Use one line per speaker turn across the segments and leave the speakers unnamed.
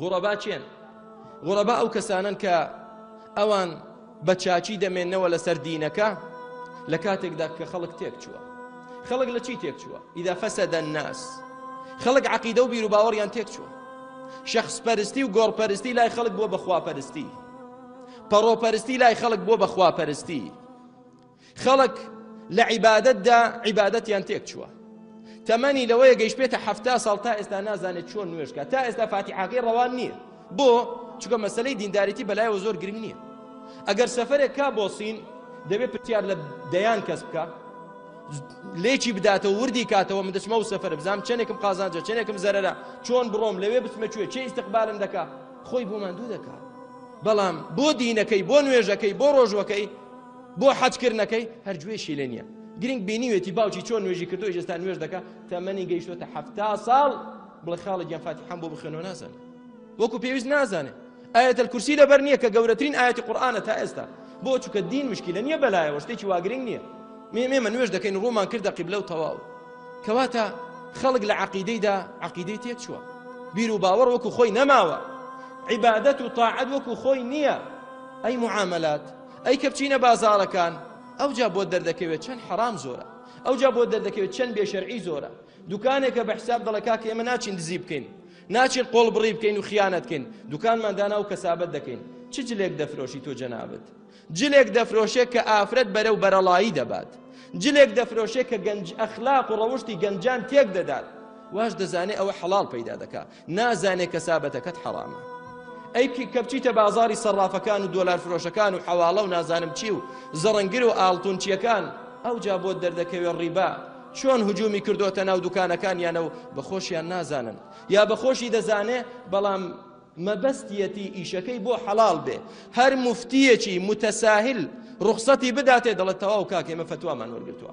غوڕەبا چێن غوڕەبا ئەو کەسانن کە ئەوان بە چاچی دەمێنەوە لەسەر دینەکە لە کاتێکدا کە خەڵک تێک چووە خەڵک لە چی تێک چووە ئیدا فەسەدە ناس خەڵک عقیدە و بیروباوەڕیان تێک چووە شخص پەرستی و گۆڕپەرستی لای خەڵک بووە بەخواپەرستی پەڕۆپەرستی لای خەڵک بووە بەخواپەرستی خەڵک لە عیبادەتدا عیبادەتیان تێکچووە تەمەنی لەوەیە گەیشت پێێتە هەفتا ساڵ تا ئێستا نازانێت چۆن نوێشکە تا ئێستا فاتیحاقی ڕەوان نییە بۆ چکە مەسلەی دینداریتی بەلایەوە زۆر گرنگ نییە ئەگەر سەفرێک کا بۆ سین دەبێت پرسیار لە دەیان کەس بکە لێکی بداتەوە وردی کاتەوە من دەچمە و سەفر بزانام چنێکم قازانجە چنێکم زەرەرە چۆن بڕۆم لەوێ بچمە کوێ چی استقبالم دەکا خۆی بۆ ماندوو دەکات بەڵام بۆ دینەکەی بۆ نوێژەکەی بۆ ڕۆژوەکەی بۆ حەج کردنەکەی هەر گوێشی لێ نییە گرنگ بینیوێتی باوکی چۆن نوێژی کردو ئێستا نوێژ دەکە تەمەنی گەیشتوتە هەفتا ساڵ بڵێ خاڵە گیان فاتیحان بۆ بخوێنەوە نازانێ وەکو پێویست نازانێ ئاەت الکورسی لەبەر نییە کە گەورەترین ئاەتی قورآانە تا ئێستا بۆ چووکە دین مشکلە نییە بەلایەوە شتێکی واگرنگ نییە مێمە نوێش دەکەین ڕوومان کردە قیبلە و تەواو کەواتە خەڵک لە عقیدەیدا عقیدەی تێک چووە بیر و باوەڕ وەکو خۆی نەماوە عیبادەت و تاعەت وەکو خۆی نییە ئەی معاملات ئەی کە بچینە بازاڕەکان ئەوجا بۆت دەردەکەوێت چەند حەرام زۆرە ئەوجا بۆت دەردەکەوێت چەند بێشەرعی زۆرە دوکانێکە بە حساب دەڵە کاکە ئێمە ناچین دزی بکەین ناچین قۆڵ بڕی بکەین و خیانەت بکەین دوکانمان دانا و کەسابەت دەکەین چ جلێک دەفرۆشی تۆ جەنابەت جلێک دەفرۆشێک کە ئافرەت بەرە و بەرەڵایی دەبات جلێک دەفرۆشێک کە گەنج ئەخلاق و ڕەوشتی گەنجان تێک دەدات واش دەزانێت ئەوە حەڵال پەیدا دەکات نازانێ کەسابەتەکەت حەرامە ئەی کە بچیتە بازاری سەرافەکان و دۆلار فرۆشەکان و حەواڵە و نازانم چی و زەڕنگر و ئاڵتونچیەکان ئەو جا بۆ دەردەکەوێت ڕیبا چۆن هجومی کردوتە ناو دوکانەکانیانە و بەخۆشیان نازانن یا بەخۆشی دەزانێ بەڵام مەبەستیەتی ئیشەکەی بۆ حەڵال بێ هەر مفتیەکی متەساهل ڕوخسەتی بداتێ دەڵێت تەواو کاکێمە فتوامان وەرگتووە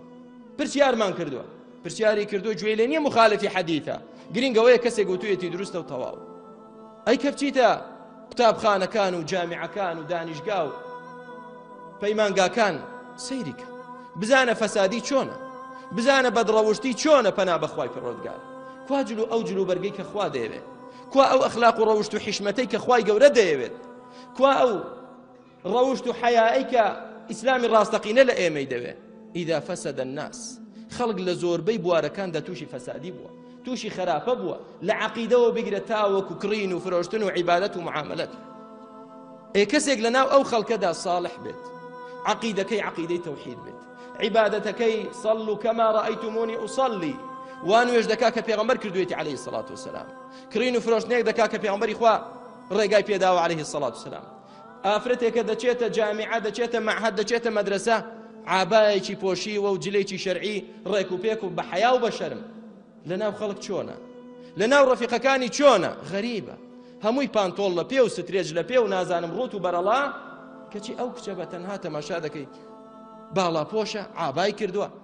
پرسیارمان کردووە پرسیاری کردو گوێی لێ نییە مخالفی حەدیثە گرنگ ئەوەیە کەسێک گوتویەتی دروستە و تەواو ئەی کە بچیتە قوتابخانەکان و جامیعەکان و دانیشگا و پەیمانگاکان سەیریکە بزانە فەسادی چۆنە بزانە بەدڕەوشتی چۆنە پەنا بەخوای پڕۆدگار کوا جلو ئەو جلو بەرگەی کە خوا دەیەوێت کوا ئەو ئەخلاق و ڕەوشت و حیشمەتەی کە خوای گەورە دەیەوێت کوا ئەو ڕەوشت و حەیایی کە ئیسلامی ڕاستەقینە لە ئێمەی دەوێ ئیدا فەسەدە الناس خەڵک لە زۆربەی بوارەکاندا تووشی فەسادی بووە تووشی خراپە بووە لە عقیدەوە بگرە تاوەکو کڕین و فرۆشتن و عیبادەت و معاملەت ئێ کەسێک لە ناو ئەو خەڵکەدا ساڵح بێت عقیدەکەی عقیدەی تەوحید بێت عیبادەتەکەی سەڵ و کەما ڕائیتمونی ئوسەڵی وان وێش دەکا کە پێغەمبەر کردوێتی عليه سڵات وسلام کڕین و فرۆشتنێک دەکا کە پێغمبەری خوا ڕێگای پێداوە عليه سڵات وسلام ئافرەتێکە دەچێتە جامیعە دەچێتە مەعهد دەچێتە مەدرسە عابایەکی پۆشیوە و جلێکی شەرعی ڕێک و پێک و بە حیا و بە شەرم لەناو خەڵک چۆنە لەناو ڕەفیقەکانی چۆنە غەریبە هەمووی پانتۆڵ لە پێ و سترێج لە پێ و نازانم ڕوت و بەرەڵا کەچی ئەو کچە بە تەنها تەماشا دەکەیت باڵا پۆشە ئابای کردووە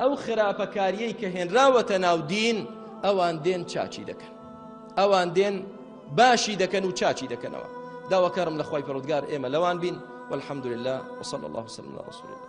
ئەو خراپەکاریەی کە هێنراوەتە ناو دین ئەوان دێن چاچی دەکەن ئەوان دێن باشی دەکەن و چاچی دەکەنەوە داواکارم لە خی پرودگار ئێمە لەوان بین والحمد لله وصلى الله وسلم على رسول الله